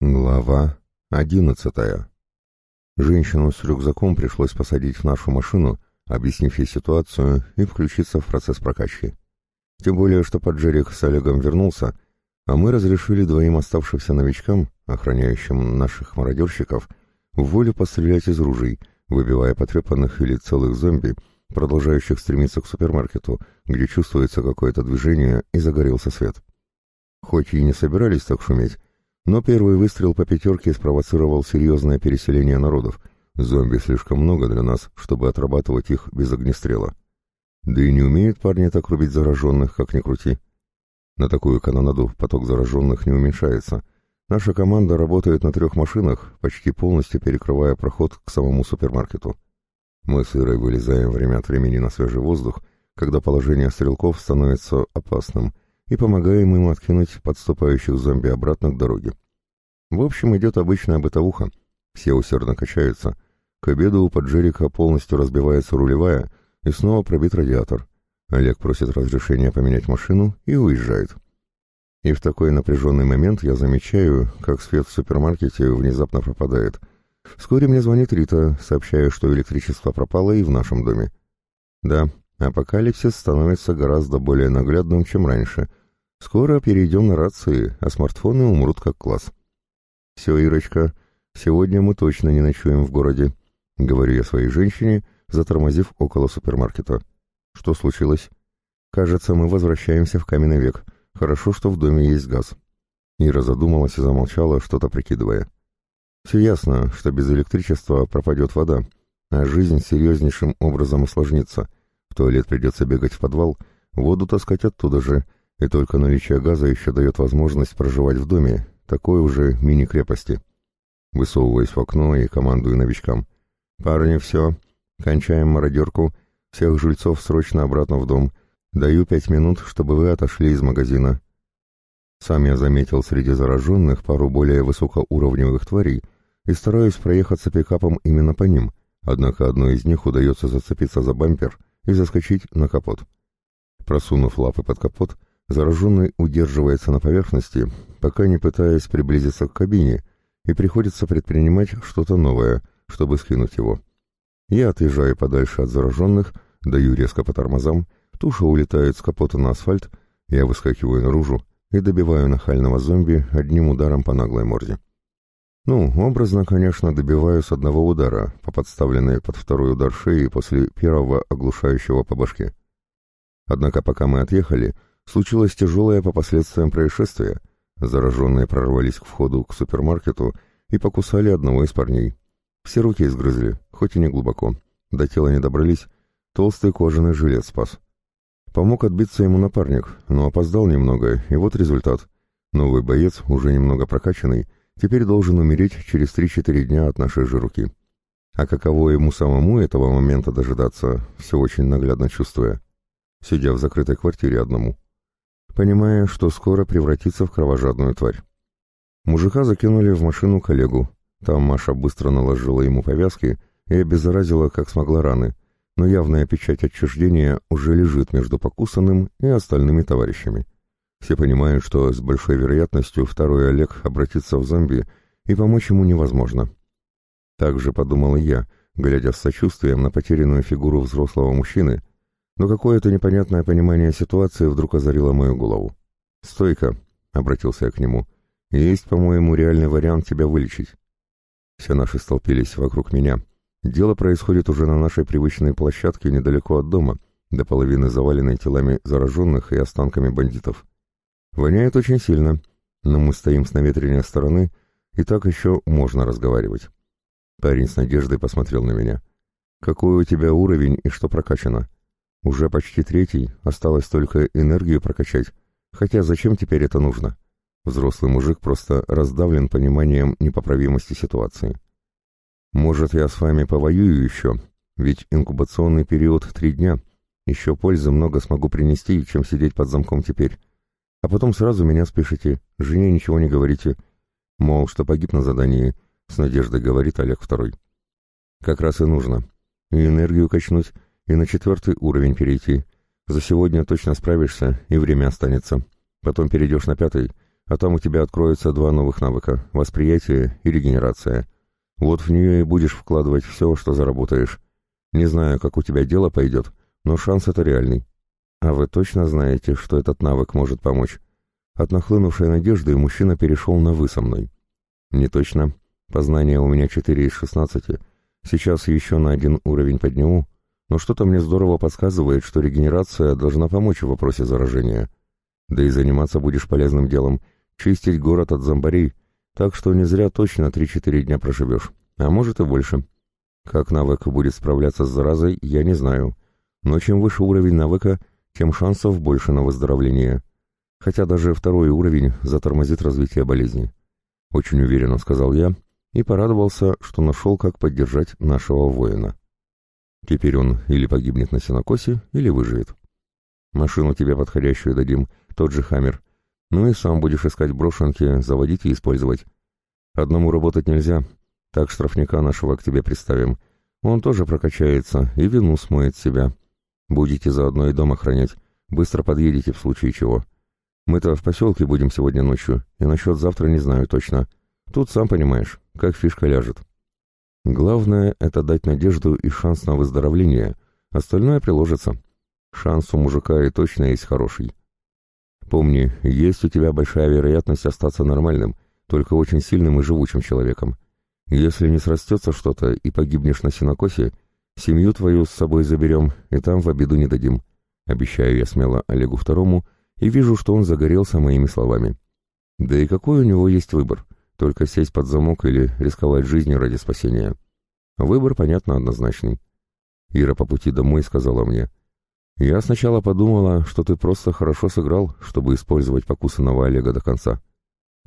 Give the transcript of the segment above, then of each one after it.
Глава одиннадцатая. Женщину с рюкзаком пришлось посадить в нашу машину, объяснив ей ситуацию и включиться в процесс прокачки. Тем более, что Поджерик с Олегом вернулся, а мы разрешили двоим оставшимся новичкам, охраняющим наших мародерщиков, в волю пострелять из ружей, выбивая потрепанных или целых зомби, продолжающих стремиться к супермаркету, где чувствуется какое-то движение и загорелся свет. Хоть и не собирались так шуметь, но первый выстрел по пятерке спровоцировал серьезное переселение народов. Зомби слишком много для нас, чтобы отрабатывать их без огнестрела. Да и не умеют парни так рубить зараженных, как ни крути. На такую канонаду поток зараженных не уменьшается. Наша команда работает на трех машинах, почти полностью перекрывая проход к самому супермаркету. Мы с Ирой вылезаем время от времени на свежий воздух, когда положение стрелков становится опасным — и помогаем им откинуть подступающих зомби обратно к дороге. В общем, идет обычная бытовуха. Все усердно качаются. К обеду у поджерика полностью разбивается рулевая и снова пробит радиатор. Олег просит разрешения поменять машину и уезжает. И в такой напряженный момент я замечаю, как свет в супермаркете внезапно пропадает. Вскоре мне звонит Рита, сообщая, что электричество пропало и в нашем доме. Да, апокалипсис становится гораздо более наглядным, чем раньше, Скоро перейдем на рации, а смартфоны умрут как класс. Все, Ирочка, сегодня мы точно не ночуем в городе, говорю я своей женщине, затормозив около супермаркета. Что случилось? Кажется, мы возвращаемся в каменный век. Хорошо, что в доме есть газ. Ира задумалась и замолчала, что-то прикидывая. Все ясно, что без электричества пропадет вода, а жизнь серьезнейшим образом усложнится. В туалет придется бегать в подвал, воду таскать оттуда же — и только наличие газа еще дает возможность проживать в доме, такой уже мини-крепости. Высовываясь в окно и командую новичкам. «Парни, все. Кончаем мародерку. Всех жильцов срочно обратно в дом. Даю пять минут, чтобы вы отошли из магазина». Сам я заметил среди зараженных пару более высокоуровневых тварей и стараюсь проехаться пикапом именно по ним, однако одной из них удается зацепиться за бампер и заскочить на капот. Просунув лапы под капот, Зараженный удерживается на поверхности, пока не пытаясь приблизиться к кабине, и приходится предпринимать что-то новое, чтобы скинуть его. Я отъезжаю подальше от зараженных, даю резко по тормозам, туша улетает с капота на асфальт, я выскакиваю наружу и добиваю нахального зомби одним ударом по наглой морде. Ну, образно, конечно, добиваю с одного удара, по подставленной под второй удар шеи после первого оглушающего по башке. Однако пока мы отъехали, случилось тяжелое по последствиям происшествия. Зараженные прорвались к входу к супермаркету и покусали одного из парней. Все руки изгрызли, хоть и не глубоко. До тела не добрались, толстый кожаный жилет спас. Помог отбиться ему напарник, но опоздал немного, и вот результат. Новый боец, уже немного прокачанный, теперь должен умереть через 3-4 дня от нашей же руки. А каково ему самому этого момента дожидаться, все очень наглядно чувствуя. Сидя в закрытой квартире одному понимая, что скоро превратится в кровожадную тварь. Мужика закинули в машину коллегу. Там Маша быстро наложила ему повязки и обеззаразила, как смогла, раны, но явная печать отчуждения уже лежит между покусанным и остальными товарищами. Все понимают, что с большой вероятностью второй Олег обратится в зомби, и помочь ему невозможно. Так же подумал и я, глядя с сочувствием на потерянную фигуру взрослого мужчины, но какое-то непонятное понимание ситуации вдруг озарило мою голову. «Стойка», — обратился я к нему, — «есть, по-моему, реальный вариант тебя вылечить». Все наши столпились вокруг меня. Дело происходит уже на нашей привычной площадке недалеко от дома, до половины заваленной телами зараженных и останками бандитов. Воняет очень сильно, но мы стоим с наветренной стороны, и так еще можно разговаривать. Парень с надеждой посмотрел на меня. «Какой у тебя уровень и что прокачано?» Уже почти третий, осталось только энергию прокачать. Хотя зачем теперь это нужно? Взрослый мужик просто раздавлен пониманием непоправимости ситуации. Может, я с вами повоюю еще? Ведь инкубационный период три дня. Еще пользы много смогу принести, чем сидеть под замком теперь. А потом сразу меня спешите, жене ничего не говорите. Мол, что погиб на задании, с надеждой говорит Олег Второй. Как раз и нужно. И энергию качнуть, и на четвертый уровень перейти. За сегодня точно справишься, и время останется. Потом перейдешь на пятый, а там у тебя откроются два новых навыка — восприятие и регенерация. Вот в нее и будешь вкладывать все, что заработаешь. Не знаю, как у тебя дело пойдет, но шанс это реальный. А вы точно знаете, что этот навык может помочь? От нахлынувшей надежды мужчина перешел на «вы» со мной. Не точно. Познание у меня 4 из 16. Сейчас еще на один уровень подниму, но что-то мне здорово подсказывает, что регенерация должна помочь в вопросе заражения. Да и заниматься будешь полезным делом, чистить город от зомбарей, так что не зря точно 3-4 дня проживешь, а может и больше. Как навык будет справляться с заразой, я не знаю, но чем выше уровень навыка, тем шансов больше на выздоровление. Хотя даже второй уровень затормозит развитие болезни. Очень уверенно сказал я и порадовался, что нашел, как поддержать нашего воина. Теперь он или погибнет на сенокосе, или выживет. Машину тебе подходящую дадим, тот же «Хаммер». Ну и сам будешь искать брошенки, заводить и использовать. Одному работать нельзя, так штрафника нашего к тебе представим. Он тоже прокачается и вину смоет себя. Будете заодно и дом охранять. Быстро подъедете в случае чего. Мы-то в поселке будем сегодня ночью, и насчет завтра не знаю точно. Тут, сам понимаешь, как фишка ляжет. Главное — это дать надежду и шанс на выздоровление. Остальное приложится. Шанс у мужика и точно есть хороший. Помни, есть у тебя большая вероятность остаться нормальным, только очень сильным и живучим человеком. Если не срастется что-то и погибнешь на синокосе, семью твою с собой заберем и там в обиду не дадим. Обещаю я смело Олегу Второму и вижу, что он загорелся моими словами. Да и какой у него есть выбор? Только сесть под замок или рисковать жизнью ради спасения. Выбор, понятно, однозначный. Ира по пути домой сказала мне, «Я сначала подумала, что ты просто хорошо сыграл, чтобы использовать покусанного Олега до конца.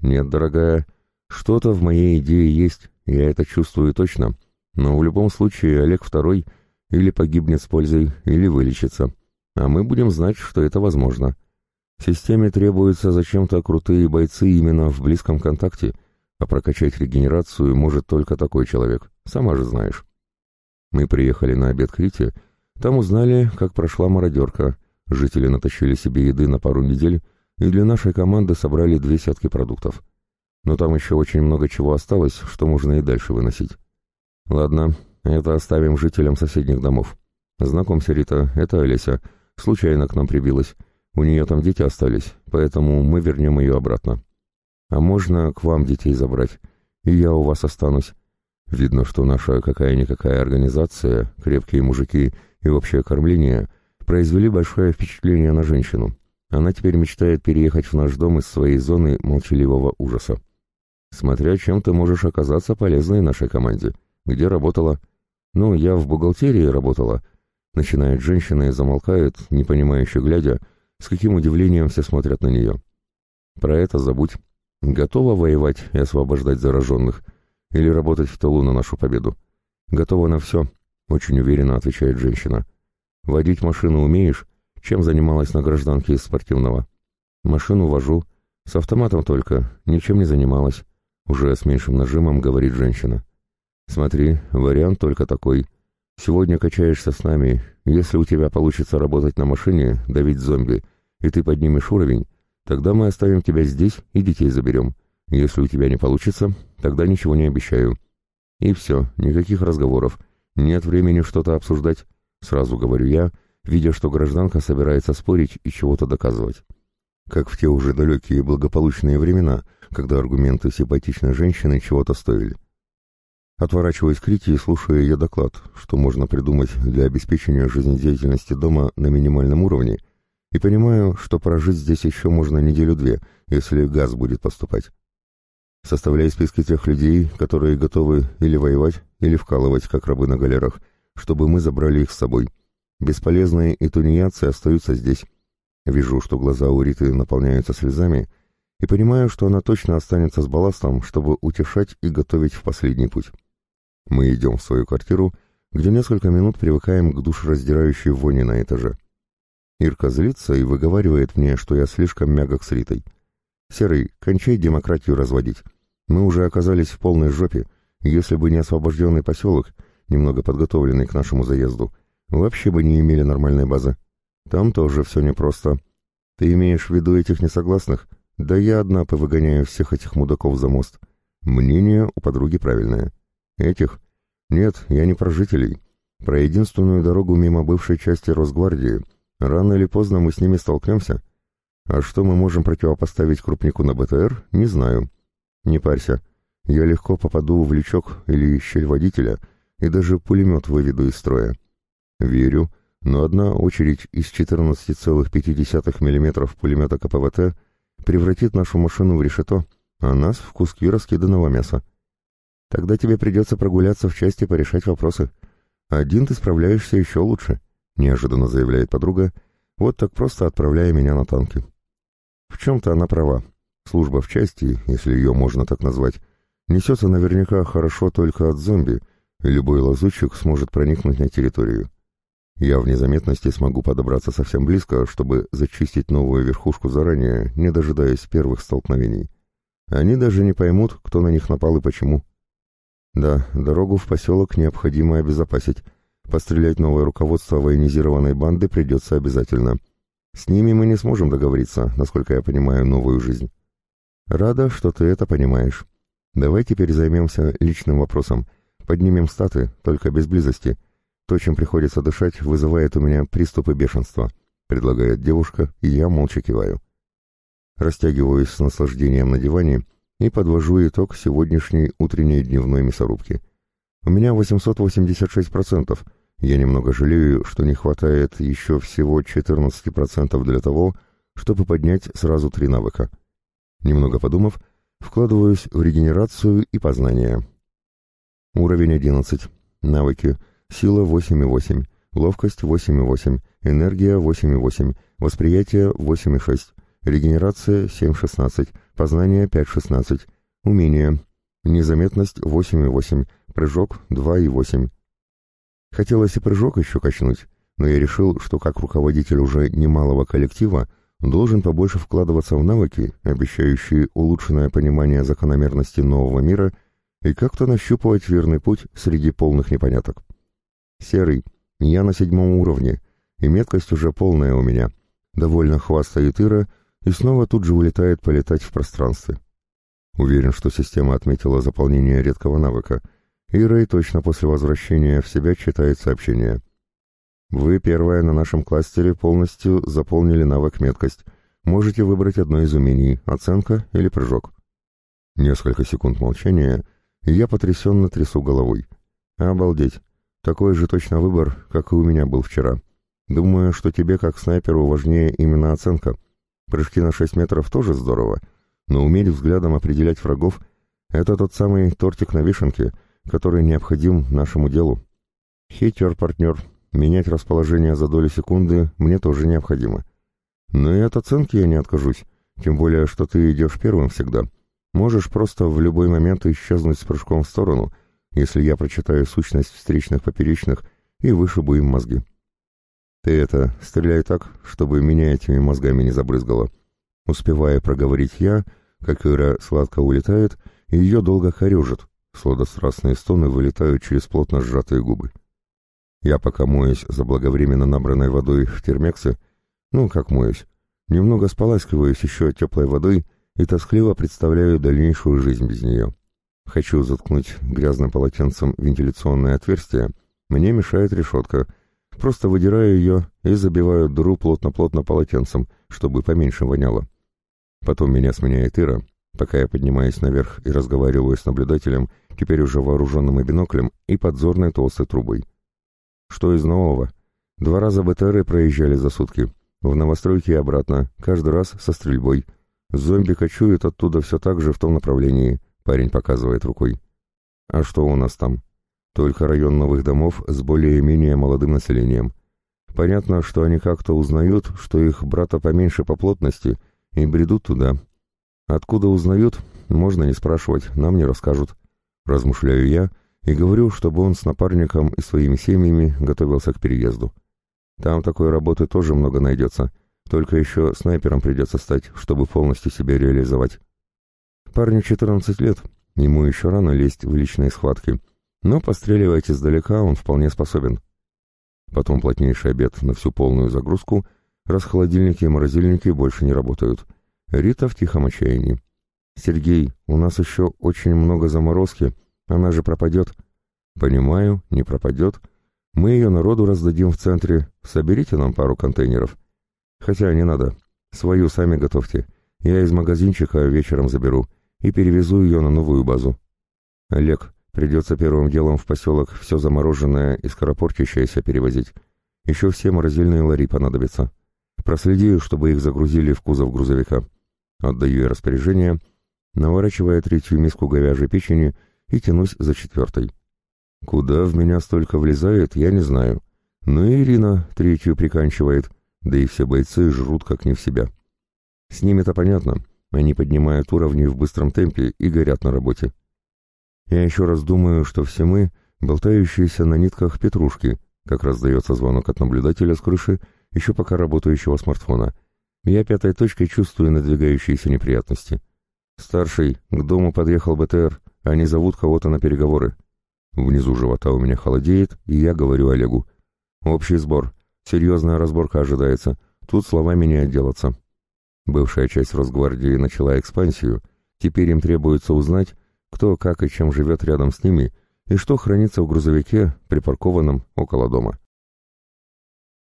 Нет, дорогая, что-то в моей идее есть, я это чувствую точно, но в любом случае Олег Второй или погибнет с пользой, или вылечится, а мы будем знать, что это возможно. Системе требуются зачем-то крутые бойцы именно в близком контакте, а прокачать регенерацию может только такой человек, сама же знаешь. Мы приехали на обед к Рите, там узнали, как прошла мародерка. Жители натащили себе еды на пару недель, и для нашей команды собрали две сетки продуктов. Но там еще очень много чего осталось, что можно и дальше выносить. Ладно, это оставим жителям соседних домов. Знакомься, Рита, это Олеся. Случайно к нам прибилась. У нее там дети остались, поэтому мы вернем ее обратно. А можно к вам детей забрать, и я у вас останусь. Видно, что наша какая-никакая организация, крепкие мужики и общее кормление произвели большое впечатление на женщину. Она теперь мечтает переехать в наш дом из своей зоны молчаливого ужаса. Смотря чем ты можешь оказаться полезной нашей команде. Где работала? Ну, я в бухгалтерии работала. Начинает женщина и замолкает, непонимающе глядя, с каким удивлением все смотрят на нее. Про это забудь. Готова воевать и освобождать зараженных? Или работать в тылу на нашу победу? Готова на все, очень уверенно отвечает женщина. Водить машину умеешь? Чем занималась на гражданке из спортивного? Машину вожу. С автоматом только, ничем не занималась. Уже с меньшим нажимом говорит женщина. Смотри, вариант только такой. Сегодня качаешься с нами. Если у тебя получится работать на машине, давить зомби, и ты поднимешь уровень, тогда мы оставим тебя здесь и детей заберем. Если у тебя не получится, тогда ничего не обещаю. И все, никаких разговоров. Нет времени что-то обсуждать. Сразу говорю я, видя, что гражданка собирается спорить и чего-то доказывать. Как в те уже далекие благополучные времена, когда аргументы симпатичной женщины чего-то стоили. Отворачиваясь к Рите и слушая ее доклад, что можно придумать для обеспечения жизнедеятельности дома на минимальном уровне, и понимаю, что прожить здесь еще можно неделю-две, если газ будет поступать. Составляй списки тех людей, которые готовы или воевать, или вкалывать, как рабы на галерах, чтобы мы забрали их с собой. Бесполезные и тунеядцы остаются здесь. Вижу, что глаза у Риты наполняются слезами, и понимаю, что она точно останется с балластом, чтобы утешать и готовить в последний путь. Мы идем в свою квартиру, где несколько минут привыкаем к душераздирающей воне на этаже. Ирка злится и выговаривает мне, что я слишком мягок с Ритой. «Серый, кончай демократию разводить. Мы уже оказались в полной жопе. Если бы не освобожденный поселок, немного подготовленный к нашему заезду, вообще бы не имели нормальной базы. Там тоже все непросто. Ты имеешь в виду этих несогласных? Да я одна повыгоняю всех этих мудаков за мост. Мнение у подруги правильное. Этих? Нет, я не про жителей. Про единственную дорогу мимо бывшей части Росгвардии. Рано или поздно мы с ними столкнемся. А что мы можем противопоставить крупнику на БТР, не знаю. Не парься. Я легко попаду в лючок или щель водителя, и даже пулемет выведу из строя. Верю, но одна очередь из 14,5 мм пулемета КПВТ превратит нашу машину в решето, а нас в куски раскиданного мяса. Тогда тебе придется прогуляться в части порешать вопросы. Один ты справляешься еще лучше, — неожиданно заявляет подруга, вот так просто отправляя меня на танки. В чем-то она права. Служба в части, если ее можно так назвать, несется наверняка хорошо только от зомби, и любой лазутчик сможет проникнуть на территорию. Я в незаметности смогу подобраться совсем близко, чтобы зачистить новую верхушку заранее, не дожидаясь первых столкновений. Они даже не поймут, кто на них напал и почему. Да, дорогу в поселок необходимо обезопасить. Пострелять новое руководство военизированной банды придется обязательно. С ними мы не сможем договориться, насколько я понимаю новую жизнь. Рада, что ты это понимаешь. Давай теперь займемся личным вопросом. Поднимем статы, только без близости — то, чем приходится дышать, вызывает у меня приступы бешенства, предлагает девушка, и я молча киваю. Растягиваюсь с наслаждением на диване и подвожу итог сегодняшней утренней дневной мясорубки. У меня 886%. Я немного жалею, что не хватает еще всего 14% для того, чтобы поднять сразу три навыка. Немного подумав, вкладываюсь в регенерацию и познание. Уровень 11. Навыки – Сила 8,8, ловкость 8,8, энергия 8,8, восприятие 8,6, регенерация 7,16, познание 5,16, умение, незаметность 8,8, прыжок 2,8. Хотелось и прыжок еще качнуть, но я решил, что как руководитель уже немалого коллектива должен побольше вкладываться в навыки, обещающие улучшенное понимание закономерности нового мира и как-то нащупывать верный путь среди полных непоняток. «Серый, я на седьмом уровне, и меткость уже полная у меня». Довольно хвастает Ира и снова тут же улетает полетать в пространстве. Уверен, что система отметила заполнение редкого навыка, и Рэй точно после возвращения в себя читает сообщение. «Вы первая на нашем кластере полностью заполнили навык меткость. Можете выбрать одно из умений — оценка или прыжок». Несколько секунд молчания, и я потрясенно трясу головой. «Обалдеть! Такой же точно выбор, как и у меня был вчера. Думаю, что тебе, как снайперу, важнее именно оценка. Прыжки на 6 метров тоже здорово, но уметь взглядом определять врагов — это тот самый тортик на вишенке, который необходим нашему делу. Хитер, партнер, менять расположение за долю секунды мне тоже необходимо. Но и от оценки я не откажусь, тем более, что ты идешь первым всегда. Можешь просто в любой момент исчезнуть с прыжком в сторону — если я прочитаю сущность встречных поперечных и вышибу им мозги. Ты это, стреляй так, чтобы меня этими мозгами не забрызгало. Успевая проговорить я, как Ира сладко улетает, ее долго хорежит, сладострастные стоны вылетают через плотно сжатые губы. Я пока моюсь за благовременно набранной водой в термексе, ну, как моюсь, немного споласкиваюсь еще теплой водой и тоскливо представляю дальнейшую жизнь без нее. Хочу заткнуть грязным полотенцем вентиляционное отверстие, мне мешает решетка. Просто выдираю ее и забиваю дыру плотно-плотно полотенцем, чтобы поменьше воняло. Потом меня сменяет Ира, пока я поднимаюсь наверх и разговариваю с наблюдателем, теперь уже вооруженным и биноклем, и подзорной толстой трубой. Что из нового? Два раза БТРы проезжали за сутки. В новостройке и обратно, каждый раз со стрельбой. Зомби кочуют оттуда все так же в том направлении. Парень показывает рукой. А что у нас там? Только район новых домов с более-менее молодым населением. Понятно, что они как-то узнают, что их брата поменьше по плотности, и бредут туда. Откуда узнают, можно не спрашивать, нам не расскажут. Размышляю я и говорю, чтобы он с напарником и своими семьями готовился к переезду. Там такой работы тоже много найдется, только еще снайпером придется стать, чтобы полностью себя реализовать. Парню 14 лет, ему еще рано лезть в личные схватки, но постреливать издалека он вполне способен. Потом плотнейший обед на всю полную загрузку, раз холодильники и морозильники больше не работают. Рита в тихом отчаянии. «Сергей, у нас еще очень много заморозки, она же пропадет». «Понимаю, не пропадет. Мы ее народу раздадим в центре. Соберите нам пару контейнеров. Хотя не надо. Свою сами готовьте. Я из магазинчика вечером заберу и перевезу ее на новую базу. Олег, придется первым делом в поселок все замороженное и скоропортящееся перевозить. Еще все морозильные лари понадобятся. Проследи, чтобы их загрузили в кузов грузовика. Отдаю ей распоряжение, наворачивая третью миску говяжьей печени и тянусь за четвертой. Куда в меня столько влезает, я не знаю. Но Ирина третью приканчивает, да и все бойцы жрут как не в себя. С ними-то понятно, они поднимают уровни в быстром темпе и горят на работе. Я еще раз думаю, что все мы, болтающиеся на нитках петрушки, как раздается звонок от наблюдателя с крыши, еще пока работающего смартфона. Я пятой точкой чувствую надвигающиеся неприятности. Старший, к дому подъехал БТР, они зовут кого-то на переговоры. Внизу живота у меня холодеет, и я говорю Олегу. Общий сбор. Серьезная разборка ожидается. Тут словами не отделаться. Бывшая часть Росгвардии начала экспансию. Теперь им требуется узнать, кто, как и чем живет рядом с ними, и что хранится в грузовике, припаркованном около дома.